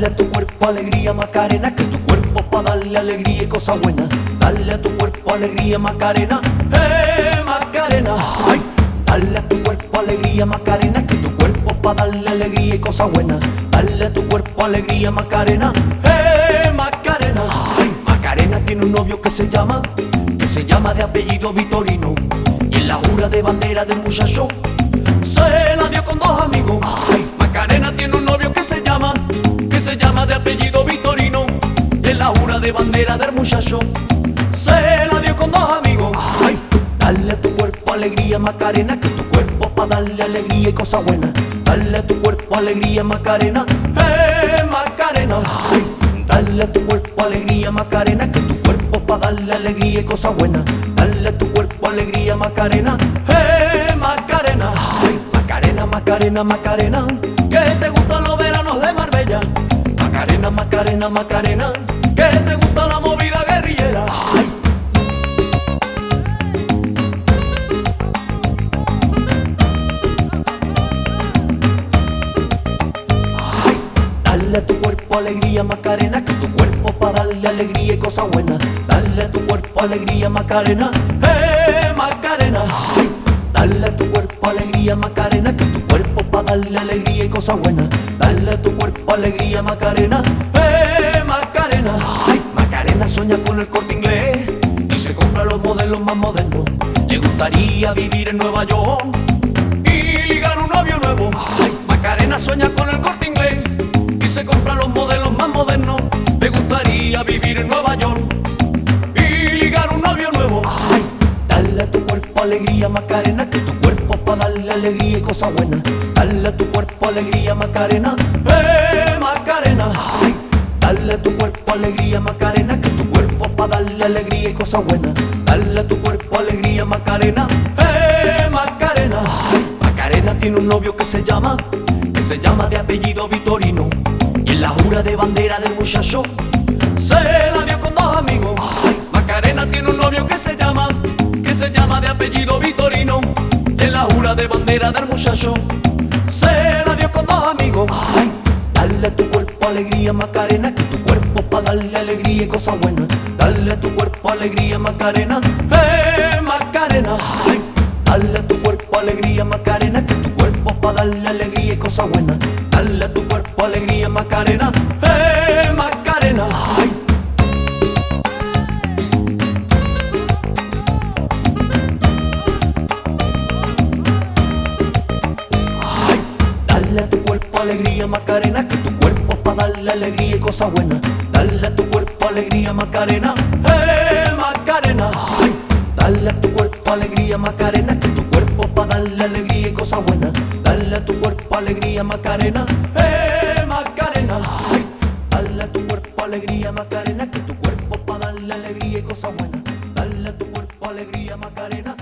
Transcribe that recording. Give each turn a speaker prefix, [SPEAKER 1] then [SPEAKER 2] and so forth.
[SPEAKER 1] Dale a tu cuerpo alegría Macarena, que tu cuerpo para darle alegría y cosa buena. Dale a tu cuerpo alegría Macarena, eh Macarena. Dale a tu cuerpo alegría Macarena, que tu cuerpo para darle alegría y cosa buena. Dale a tu cuerpo alegría Macarena, eh Macarena. Ay, Macarena tiene un novio que se llama, que se llama de apellido Vitorino. Y en la jura de bandera del muchacho se de bandera del muchacho se la dio con dos amigos. Ay, dale a tu cuerpo alegría Macarena, que tu cuerpo para darle alegría y cosa buena. Dale a tu cuerpo alegría Macarena, eh Macarena. Ay, dale a tu cuerpo alegría Macarena, que tu cuerpo para darle alegría y cosa buena. Dale a tu cuerpo alegría Macarena, eh Macarena. Ay, Macarena, Macarena, Macarena, que te gustan los veranos de Marbella. Macarena, Macarena, Macarena, te gusta la movida guerrillera. Ay, Dale a tu cuerpo alegría Macarena, que tu cuerpo para darle alegría y cosa buena. Dale a tu cuerpo alegría Macarena, eh Macarena. Ay, Dale a tu cuerpo alegría Macarena, que tu cuerpo para darle alegría y cosa buena. Dale a tu cuerpo alegría Macarena, eh sueña con el corte inglés y se compra los modelos más modernos. Le gustaría vivir en Nueva York y ligar un novio nuevo. Macarena sueña con el corte inglés y se compra los modelos más modernos. Le gustaría vivir en Nueva York y ligar un novio nuevo. Ay, dale a tu cuerpo alegría Macarena, que tu cuerpo para darle alegría y cosa buena. Dale a tu cuerpo alegría Macarena, dale tu cuerpo alegría Macarena, que tu cuerpo para darle alegría y cosa buena. Dale a tu cuerpo alegría Macarena, eh Macarena. Macarena tiene un novio que se llama, que se llama de apellido Vitorino. Y en la jura de bandera del muchacho se la dio con dos amigos. Macarena tiene un novio que se llama, que se llama de apellido Vitorino. Y en la jura de bandera del muchacho se la dio con dos amigos. Cuerpo alegría Macarena, que tu cuerpo para darle alegría y cosa buena. Dale a tu cuerpo alegría Macarena, eh Macarena. Ay, dale a tu cuerpo alegría Macarena, que tu cuerpo para darle alegría y cosa buena. Dale a tu cuerpo alegría Macarena, eh Macarena. Ay, alegría Macarena, que tu cuerpo para darle alegría y cosa buena. Dale a tu cuerpo alegría Macarena, eh Macarena. Ay, dale a tu cuerpo alegría Macarena, que tu cuerpo para darle alegría y cosa buena. Dale a tu cuerpo alegría Macarena, eh Macarena. Ay, dale a tu cuerpo alegría Macarena, que tu cuerpo para darle alegría y cosa buena. Dale a tu cuerpo alegría Macarena.